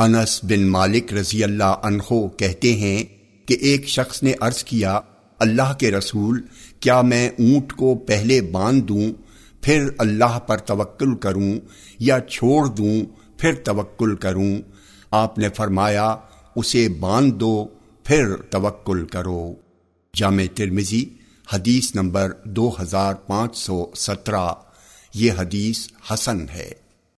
انس بن مالک رضی اللہ عنہ کہتے ہیں کہ ایک شخص نے عرض کیا، اللہ کے رسول، کیا میں اونٹ کو پہلے باندھ دوں، پھر اللہ پر توکل کروں، یا چھوڑ دوں، پھر توکل کروں۔ آپ نے فرمایا، اسے باندھ دو، پھر توکل کرو۔ جامع ترمزی حدیث نمبر دو ہزار پانچ سو سترہ۔ یہ حدیث حسن ہے۔